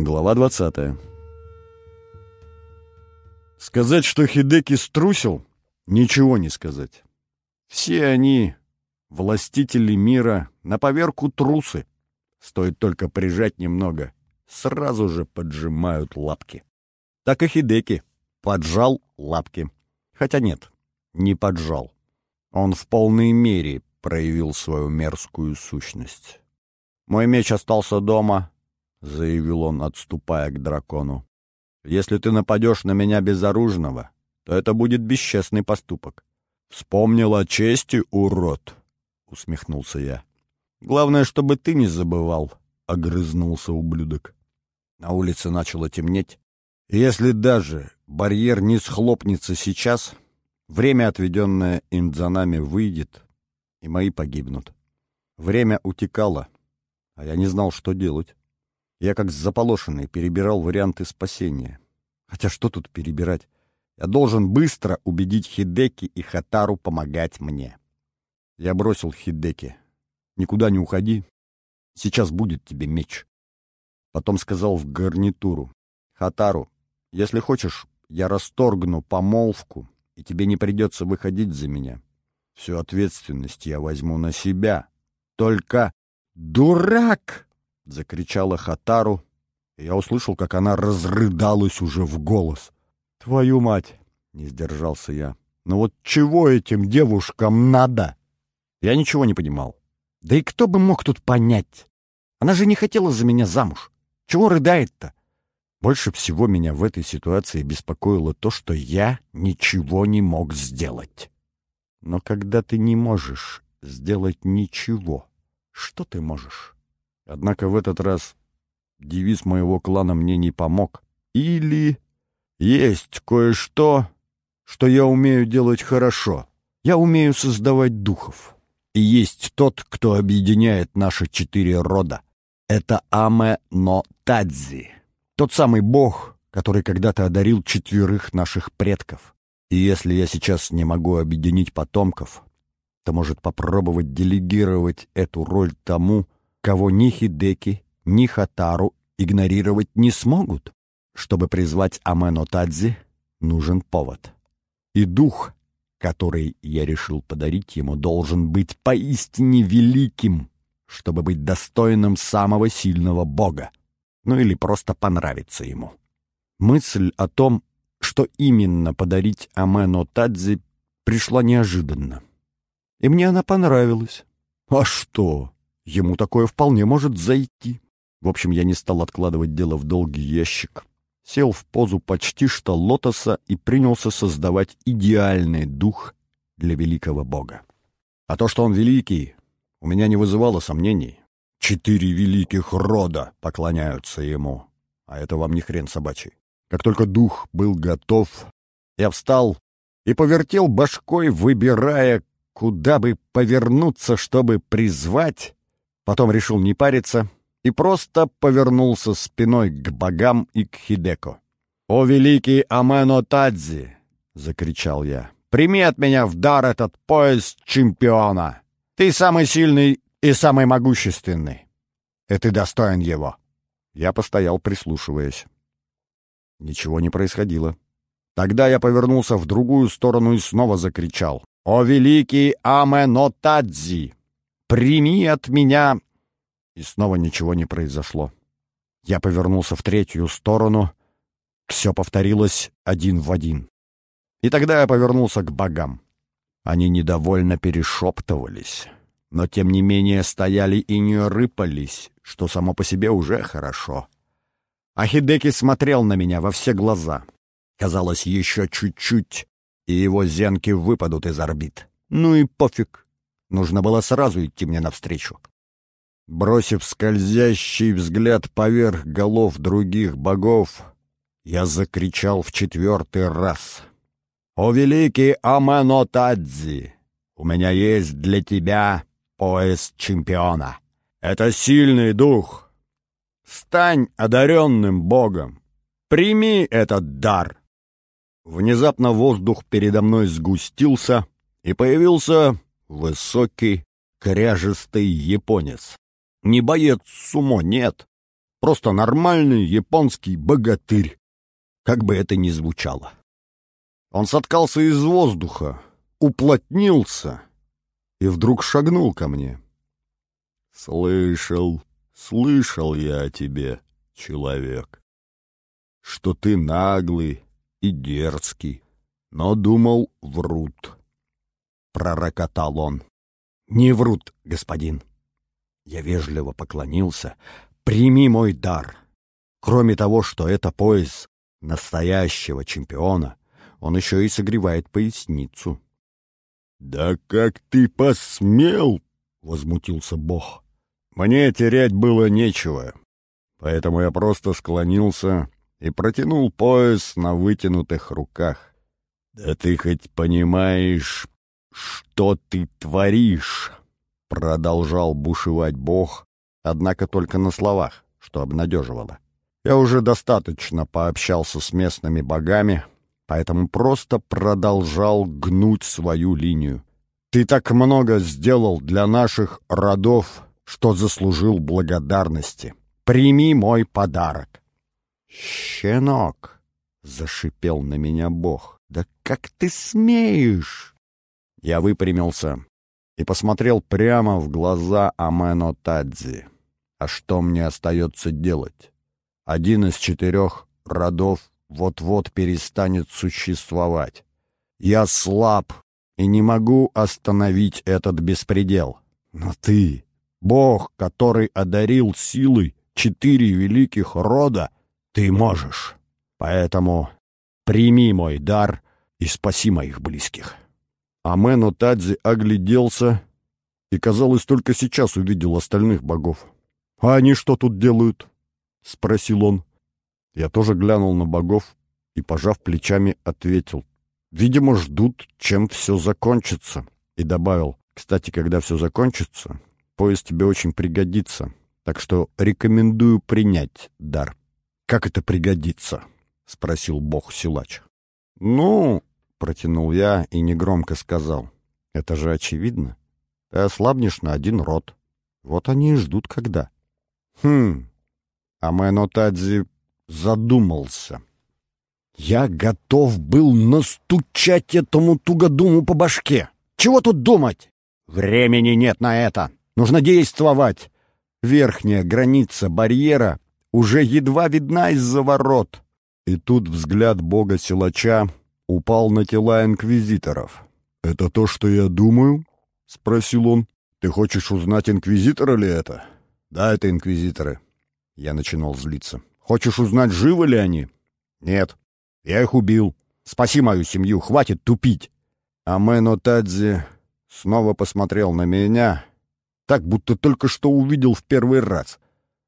Глава 20. Сказать, что Хидеки струсил, ничего не сказать. Все они, властители мира, на поверку трусы. Стоит только прижать немного, сразу же поджимают лапки. Так и Хидеки поджал лапки. Хотя нет, не поджал. Он в полной мере проявил свою мерзкую сущность. «Мой меч остался дома», — заявил он, отступая к дракону. «Если ты нападешь на меня безоружного, то это будет бесчестный поступок». «Вспомнил о чести, урод!» — усмехнулся я. «Главное, чтобы ты не забывал», — огрызнулся ублюдок. На улице начало темнеть. если даже барьер не схлопнется сейчас, время, отведенное им за нами, выйдет, и мои погибнут. Время утекало, а я не знал, что делать. Я как заполошенный перебирал варианты спасения. Хотя что тут перебирать? Я должен быстро убедить Хидеки и Хатару помогать мне. Я бросил Хидеки. «Никуда не уходи. Сейчас будет тебе меч». Потом сказал в гарнитуру. «Хатару, если хочешь, я расторгну помолвку, и тебе не придется выходить за меня. Всю ответственность я возьму на себя. Только дурак!» — закричала Хатару, и я услышал, как она разрыдалась уже в голос. «Твою мать!» — не сдержался я. «Ну вот чего этим девушкам надо?» Я ничего не понимал. Да и кто бы мог тут понять? Она же не хотела за меня замуж. Чего рыдает-то? Больше всего меня в этой ситуации беспокоило то, что я ничего не мог сделать. Но когда ты не можешь сделать ничего, что ты можешь? Однако в этот раз девиз моего клана мне не помог. Или есть кое-что, что я умею делать хорошо. Я умею создавать духов. И есть тот, кто объединяет наши четыре рода. Это Аме но Тадзи, тот самый бог, который когда-то одарил четверых наших предков. И если я сейчас не могу объединить потомков, то может попробовать делегировать эту роль тому, кого ни Хидеки, ни Хатару игнорировать не смогут. Чтобы призвать Амено Тадзи, нужен повод. И дух, который я решил подарить ему, должен быть поистине великим, чтобы быть достойным самого сильного бога. Ну или просто понравиться ему. Мысль о том, что именно подарить Амено Тадзи, пришла неожиданно. И мне она понравилась. А что? Ему такое вполне может зайти. В общем, я не стал откладывать дело в долгий ящик. Сел в позу почти что лотоса и принялся создавать идеальный дух для великого бога. А то, что он великий, у меня не вызывало сомнений. Четыре великих рода поклоняются ему. А это вам не хрен собачий. Как только дух был готов, я встал и повертел башкой, выбирая, куда бы повернуться, чтобы призвать. Потом решил не париться и просто повернулся спиной к богам и к Хидеко. «О, великий Амено Тадзи!» — закричал я. «Прими от меня в дар этот пояс чемпиона! Ты самый сильный и самый могущественный, и ты достоин его!» Я постоял, прислушиваясь. Ничего не происходило. Тогда я повернулся в другую сторону и снова закричал. «О великий Аменотадзи! Прими от меня...» И снова ничего не произошло. Я повернулся в третью сторону. Все повторилось один в один. И тогда я повернулся к богам. Они недовольно перешептывались, но тем не менее стояли и не рыпались, что само по себе уже хорошо. А Хидеки смотрел на меня во все глаза. Казалось, еще чуть-чуть, и его зенки выпадут из орбит. Ну и пофиг. Нужно было сразу идти мне навстречу. Бросив скользящий взгляд поверх голов других богов, я закричал в четвертый раз. «О великий Аманотадзи! У меня есть для тебя пояс чемпиона! Это сильный дух!» Стань одаренным Богом! Прими этот дар!» Внезапно воздух передо мной сгустился, и появился высокий, кряжистый японец. Не боец сумо, нет. Просто нормальный японский богатырь, как бы это ни звучало. Он соткался из воздуха, уплотнился и вдруг шагнул ко мне. «Слышал, слышал я о тебе, человек, что ты наглый и дерзкий, но думал, врут». Пророкотал он. «Не врут, господин». Я вежливо поклонился. «Прими мой дар. Кроме того, что это пояс настоящего чемпиона, он еще и согревает поясницу». «Да как ты посмел!» — возмутился Бог. «Мне терять было нечего, поэтому я просто склонился и протянул пояс на вытянутых руках. Да ты хоть понимаешь, что ты творишь?» — продолжал бушевать Бог, однако только на словах, что обнадеживало. Я уже достаточно пообщался с местными богами, поэтому просто продолжал гнуть свою линию. Ты так много сделал для наших родов, что заслужил благодарности. Прими мой подарок. Щенок, зашипел на меня Бог. Да как ты смеешь? Я выпрямился и посмотрел прямо в глаза Амено Тадзи. А что мне остается делать? Один из четырех родов вот-вот перестанет существовать. Я слаб и не могу остановить этот беспредел. Но ты, Бог, который одарил силой четыре великих рода, ты можешь. Поэтому прими мой дар и спаси моих близких. Амено Тадзи огляделся и, казалось, только сейчас увидел остальных богов. «А они что тут делают?» — спросил он. Я тоже глянул на богов и, пожав плечами, ответил. «Видимо, ждут, чем все закончится». И добавил, «Кстати, когда все закончится, поезд тебе очень пригодится, так что рекомендую принять дар». «Как это пригодится?» — спросил бог-силач. «Ну...» — протянул я и негромко сказал. «Это же очевидно. Ты ослабнешь на один рот. Вот они и ждут когда». «Хм...» А Мэно Тадзи задумался. Я готов был настучать этому тугодуму по башке. Чего тут думать? Времени нет на это. Нужно действовать. Верхняя граница барьера уже едва видна из-за ворот. И тут взгляд бога-силача упал на тела инквизиторов. «Это то, что я думаю?» — спросил он. «Ты хочешь узнать, инквизитора ли это?» «Да, это инквизиторы». Я начинал злиться. Хочешь узнать, живы ли они? Нет. Я их убил. Спаси мою семью, хватит тупить. А Мэно Тадзи снова посмотрел на меня, так будто только что увидел в первый раз.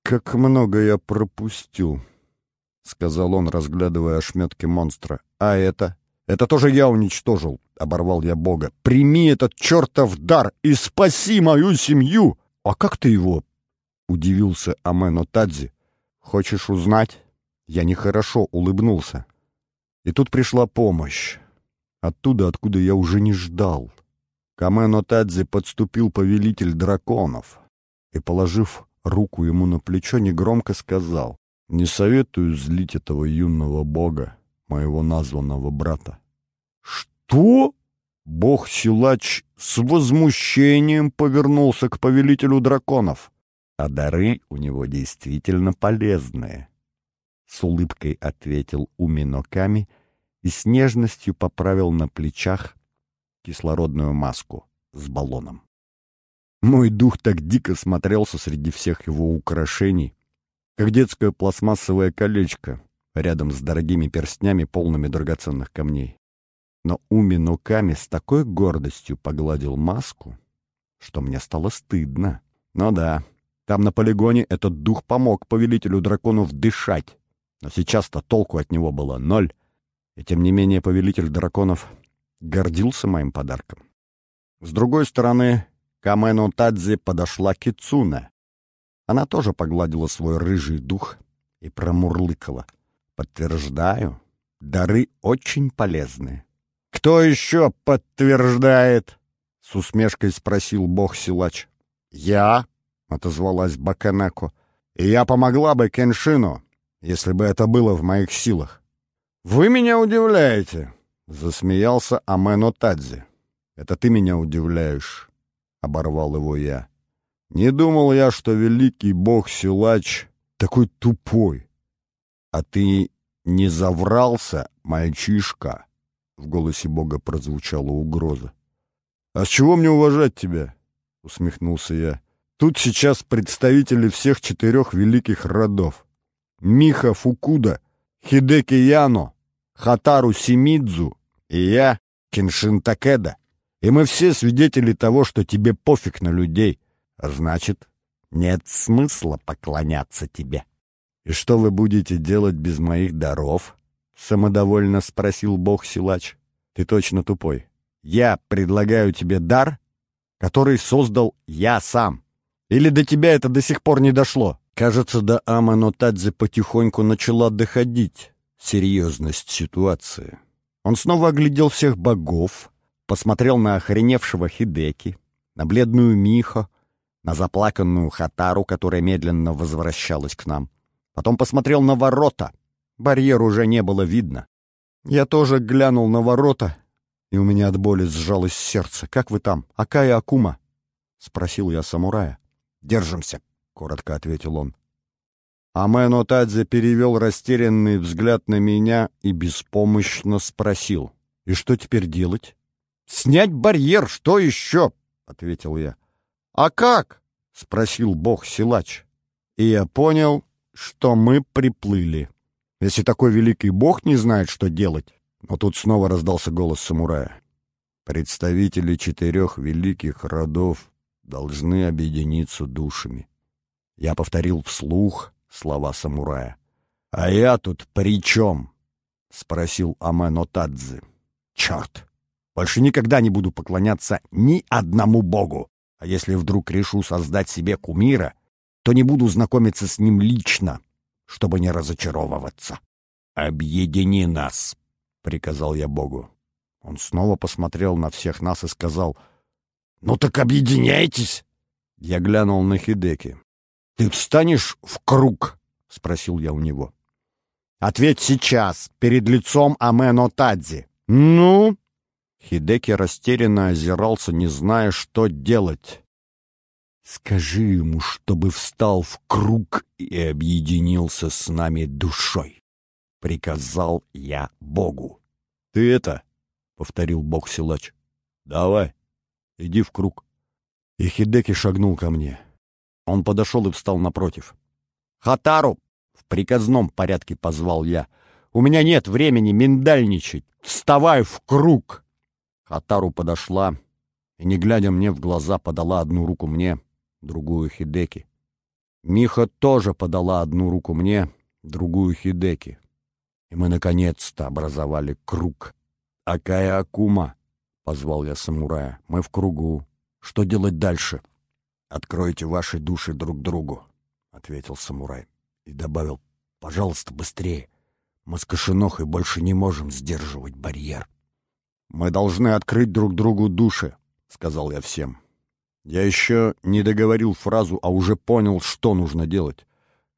«Как много я пропустил», — сказал он, разглядывая ошметки монстра. «А это? Это тоже я уничтожил», — оборвал я Бога. «Прими этот чертов дар и спаси мою семью!» «А как ты его?» — удивился Амено Тадзи. Хочешь узнать? Я нехорошо улыбнулся. И тут пришла помощь. Оттуда, откуда я уже не ждал. Камено Тадзе подступил повелитель драконов и, положив руку ему на плечо, негромко сказал, «Не советую злить этого юного бога, моего названного брата». «Что?» Бог-силач с возмущением повернулся к повелителю драконов а дары у него действительно полезные. С улыбкой ответил Уминоками и с нежностью поправил на плечах кислородную маску с баллоном. Мой дух так дико смотрелся среди всех его украшений, как детское пластмассовое колечко рядом с дорогими перстнями, полными драгоценных камней. Но Уминоками с такой гордостью погладил маску, что мне стало стыдно. Ну да, там на полигоне этот дух помог повелителю драконов дышать. Но сейчас-то толку от него было ноль. И тем не менее повелитель драконов гордился моим подарком. С другой стороны, к Амену Тадзе подошла Кицуна. Она тоже погладила свой рыжий дух и промурлыкала. «Подтверждаю, дары очень полезны». «Кто еще подтверждает?» — с усмешкой спросил бог-силач. «Я», — отозвалась Баканеко. И я помогла бы Кеншину, если бы это было в моих силах. «Вы меня удивляете», — засмеялся Амено Тадзи. «Это ты меня удивляешь», — оборвал его я. «Не думал я, что великий бог-силач такой тупой. А ты не заврался, мальчишка?» В голосе бога прозвучала угроза. «А с чего мне уважать тебя?» — усмехнулся я. «Тут сейчас представители всех четырех великих родов. Миха Фукуда, Хидеки Яно, Хатару Симидзу и я, Киншин Такеда. И мы все свидетели того, что тебе пофиг на людей. А значит, нет смысла поклоняться тебе. И что вы будете делать без моих даров? Самодовольно спросил бог-силач. Ты точно тупой. Я предлагаю тебе дар, который создал я сам. Или до тебя это до сих пор не дошло? Кажется, до Амано Тадзе потихоньку начала доходить серьезность ситуации. Он снова оглядел всех богов, посмотрел на охреневшего Хидеки, на бледную Михо, на заплаканную Хатару, которая медленно возвращалась к нам. Потом посмотрел на ворота. Барьер уже не было видно. Я тоже глянул на ворота, и у меня от боли сжалось сердце. «Как вы там? Акая Акума?» — спросил я самурая. «Держимся», — коротко ответил он. Амено Тадзе перевел растерянный взгляд на меня и беспомощно спросил. «И что теперь делать?» «Снять барьер, что еще?» — ответил я. «А как?» — спросил бог-силач. И я понял, что мы приплыли. Если такой великий бог не знает, что делать. Но тут снова раздался голос самурая. Представители четырех великих родов должны объединиться душами. Я повторил вслух слова самурая. «А я тут при чем?» — спросил Амено Тадзе. «Черт! Больше никогда не буду поклоняться ни одному богу. А если вдруг решу создать себе кумира, то не буду знакомиться с ним лично, чтобы не разочаровываться. «Объедини нас!» — приказал я богу. Он снова посмотрел на всех нас и сказал, «Ну так объединяйтесь!» Я глянул на Хидеки. «Ты встанешь в круг?» — спросил я у него. «Ответь сейчас, перед лицом Амено Тадзи». «Ну?» Хидеки растерянно озирался, не зная, что делать. «Скажи ему, чтобы встал в круг и объединился с нами душой», — приказал я Богу. «Ты это?» — повторил Бог-силач. «Давай, иди в круг». И Хидеки шагнул ко мне. Он подошел и встал напротив. «Хатару!» — в приказном порядке позвал я. «У меня нет времени миндальничать. Вставай в круг!» Хатару подошла и, не глядя мне в глаза, подала одну руку мне, другую Хидеки. Миха тоже подала одну руку мне, другую Хидеки. И мы наконец-то образовали круг. «Акая Акума!» — позвал я самурая. «Мы в кругу. Что делать дальше?» «Откройте ваши души друг другу», — ответил самурай. И добавил, «Пожалуйста, быстрее. Мы с Кошенохой больше не можем сдерживать барьер». «Мы должны открыть друг другу души», — сказал я всем. Я еще не договорил фразу, а уже понял, что нужно делать.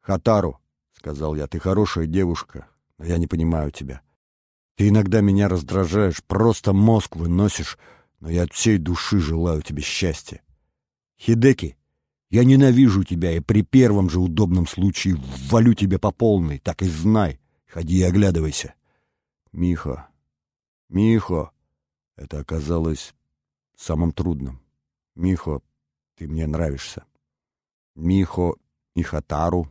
«Хатару», — сказал я, — «ты хорошая девушка, но я не понимаю тебя. Ты иногда меня раздражаешь, просто мозг выносишь, но я от всей души желаю тебе счастья. Хидеки, я ненавижу тебя и при первом же удобном случае ввалю тебе по полной, так и знай. Ходи и оглядывайся. Михо, Михо, это оказалось самым трудным. Михо, ты мне нравишься. Михо и Хатару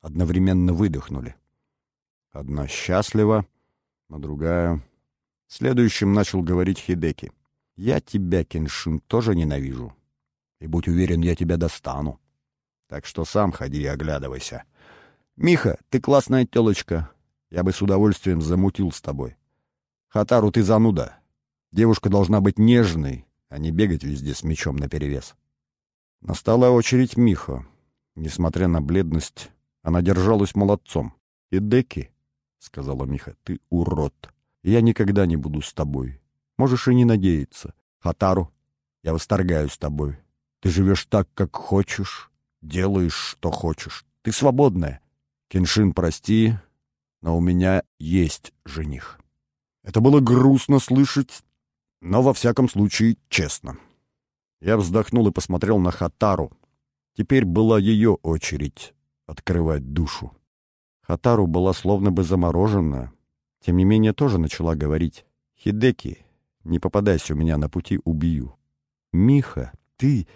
одновременно выдохнули. Одна счастлива, а другая... Следующим начал говорить Хидеки. «Я тебя, Кеншин, тоже ненавижу. И будь уверен, я тебя достану. Так что сам ходи и оглядывайся. Миха, ты классная телочка. Я бы с удовольствием замутил с тобой. Хатару, ты зануда. Девушка должна быть нежной, а не бегать везде с мечом наперевес. Настала очередь Миха. Несмотря на бледность, она держалась молодцом. «И Деки», — сказала Миха, — «ты урод. Я никогда не буду с тобой. Можешь и не надеяться. Хатару, я восторгаюсь тобой. Ты живешь так, как хочешь, делаешь, что хочешь. Ты свободная. Кеншин, прости, но у меня есть жених. Это было грустно слышать, но во всяком случае честно. Я вздохнул и посмотрел на Хатару. Теперь была ее очередь открывать душу. Хатару была словно бы заморожена, тем не менее тоже начала говорить. «Хидеки, не попадайся у меня на пути, убью». «Миха, ты...»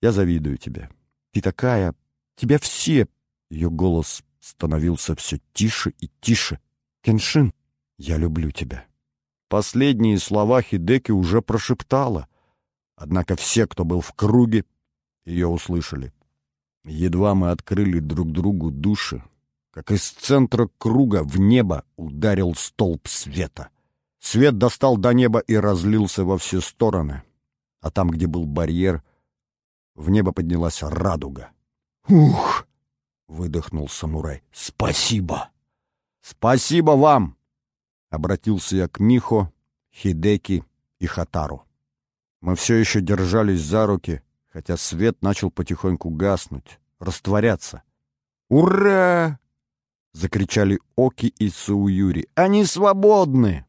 «Я завидую тебе. Ты такая... Тебя все...» Ее голос становился все тише и тише. «Кеншин, я люблю тебя». Последние слова Хидеки уже прошептала. Однако все, кто был в круге, ее услышали. Едва мы открыли друг другу души, как из центра круга в небо ударил столб света. Свет достал до неба и разлился во все стороны, а там, где был барьер, в небо поднялась радуга. «Ух!» — выдохнул самурай. «Спасибо!» «Спасибо вам!» — обратился я к Михо, Хидеки и Хатару. Мы все еще держались за руки, хотя свет начал потихоньку гаснуть, растворяться. «Ура!» — закричали Оки и Сауюри. «Они свободны!»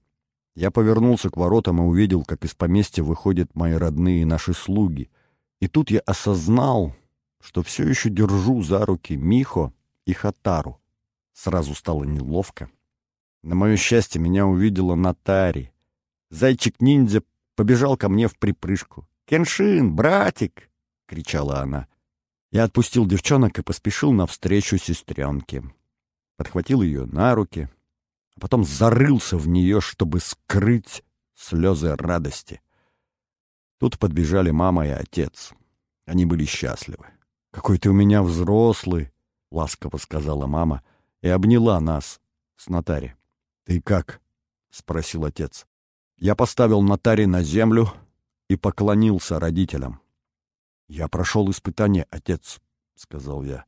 Я повернулся к воротам и увидел, как из поместья выходят мои родные и наши слуги. И тут я осознал, что все еще держу за руки Михо и Хатару. Сразу стало неловко. На мое счастье, меня увидела Натари. Зайчик-ниндзя побежал ко мне в припрыжку. «Кеншин, братик!» — кричала она. Я отпустил девчонок и поспешил навстречу сестренке подхватил ее на руки, а потом зарылся в нее, чтобы скрыть слезы радости. Тут подбежали мама и отец. Они были счастливы. «Какой ты у меня взрослый!» — ласково сказала мама и обняла нас с Натари. «Ты как?» — спросил отец. Я поставил Натари на землю и поклонился родителям. «Я прошел испытание, отец», — сказал я.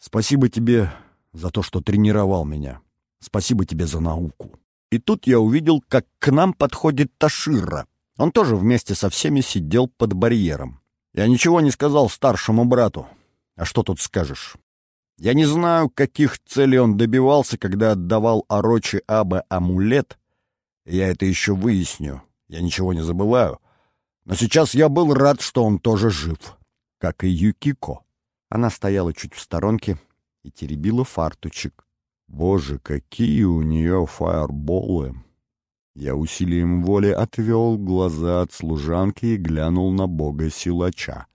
«Спасибо тебе за то, что тренировал меня. Спасибо тебе за науку. И тут я увидел, как к нам подходит Ташира. Он тоже вместе со всеми сидел под барьером. Я ничего не сказал старшему брату. А что тут скажешь? Я не знаю, каких целей он добивался, когда отдавал Орочи Абе амулет. Я это еще выясню. Я ничего не забываю. Но сейчас я был рад, что он тоже жив, как и Юкико. Она стояла чуть в сторонке, и теребила фартучек. Боже, какие у нее фаерболы! Я усилием воли отвел глаза от служанки и глянул на бога-силача.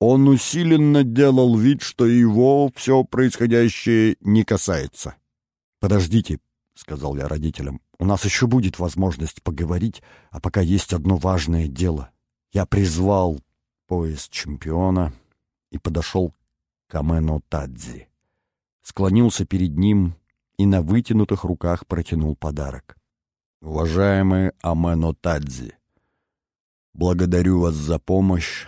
Он усиленно делал вид, что его все происходящее не касается. «Подождите», — сказал я родителям, — «у нас еще будет возможность поговорить, а пока есть одно важное дело». Я призвал пояс чемпиона и подошел к Амено Тадзи склонился перед ним и на вытянутых руках протянул подарок. «Уважаемый Амено Тадзи, благодарю вас за помощь.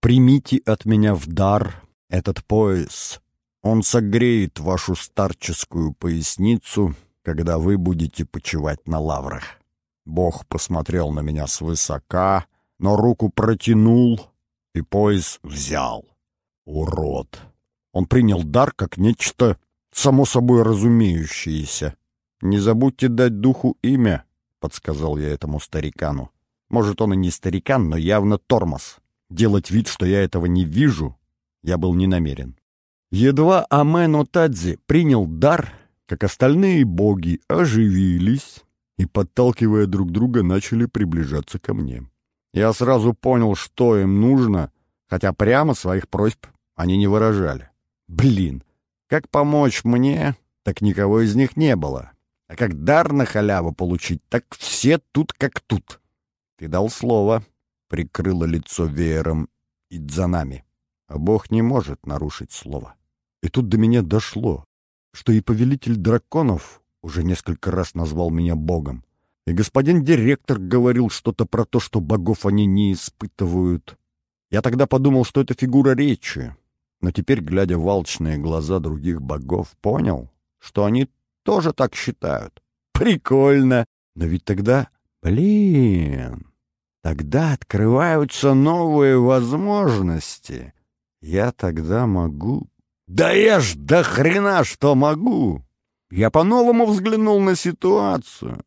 Примите от меня в дар этот пояс. Он согреет вашу старческую поясницу, когда вы будете почивать на лаврах». Бог посмотрел на меня свысока, но руку протянул и пояс взял. Урод! Он принял дар как нечто само собой разумеющееся. «Не забудьте дать духу имя», — подсказал я этому старикану. Может, он и не старикан, но явно тормоз. Делать вид, что я этого не вижу, я был не намерен. Едва Амено Тадзи принял дар, как остальные боги оживились и, подталкивая друг друга, начали приближаться ко мне. Я сразу понял, что им нужно, хотя прямо своих просьб они не выражали. Блин, как помочь мне, так никого из них не было. А как дар на халяву получить, так все тут как тут. Ты дал слово, прикрыло лицо веером Идзанами. А Бог не может нарушить слово. И тут до меня дошло, что и повелитель драконов уже несколько раз назвал меня Богом. И господин директор говорил что-то про то, что богов они не испытывают. Я тогда подумал, что это фигура речи, но теперь, глядя в алчные глаза других богов, понял, что они тоже так считают. Прикольно! Но ведь тогда... Блин! Тогда открываются новые возможности. Я тогда могу Да я ж до хрена что могу! Я по-новому взглянул на ситуацию.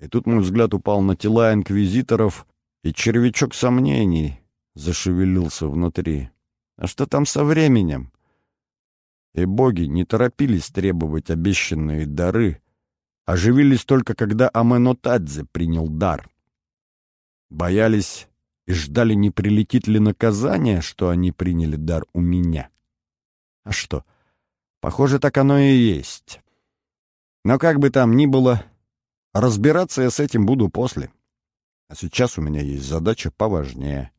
И тут мой взгляд упал на тела инквизиторов, и червячок сомнений зашевелился внутри. А что там со временем? И боги не торопились требовать обещанные дары, оживились только когда Аменотадзе принял дар. Боялись и ждали, не прилетит ли наказание, что они приняли дар у меня. А что? Похоже, так оно и есть. Но как бы там ни было, разбираться я с этим буду после. А сейчас у меня есть задача поважнее.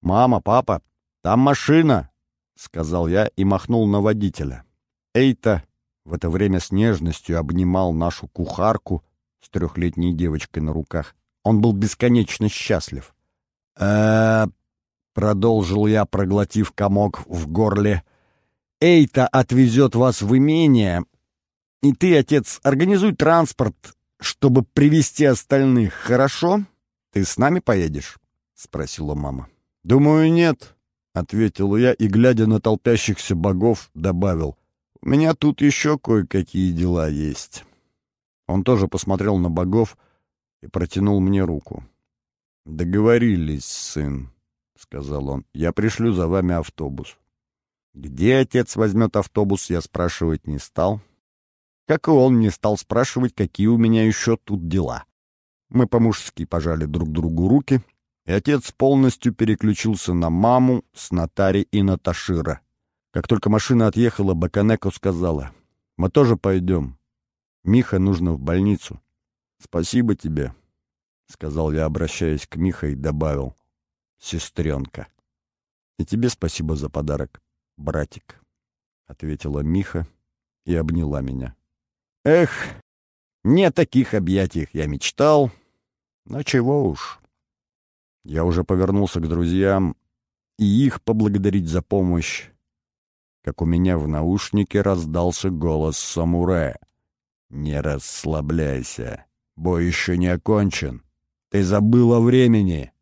«Мама, папа, там машина!» — сказал я и махнул на водителя. Эйта в это время с нежностью обнимал нашу кухарку с трехлетней девочкой на руках. Он был бесконечно счастлив. э продолжил я, проглотив комок в горле. «Эйта отвезет вас в имение, и ты, отец, организуй транспорт, чтобы привести остальных, хорошо? Ты с нами поедешь?» — спросила мама. «Думаю, нет», — ответил я и, глядя на толпящихся богов, добавил. «У меня тут еще кое-какие дела есть». Он тоже посмотрел на богов и протянул мне руку. «Договорились, сын», — сказал он. «Я пришлю за вами автобус». Где отец возьмет автобус, я спрашивать не стал. Как и он не стал спрашивать, какие у меня еще тут дела. Мы по-мужски пожали друг другу руки, и отец полностью переключился на маму с Натари и Наташира. Как только машина отъехала, Баканеко сказала, «Мы тоже пойдем. Миха нужно в больницу». «Спасибо тебе», — сказал я, обращаясь к Миха, и добавил, «Сестренка». «И тебе спасибо за подарок, братик», — ответила Миха и обняла меня. Эх, не о таких объятиях я мечтал, но чего уж. Я уже повернулся к друзьям и их поблагодарить за помощь, как у меня в наушнике раздался голос самурая. «Не расслабляйся, бой еще не окончен. Ты забыл о времени.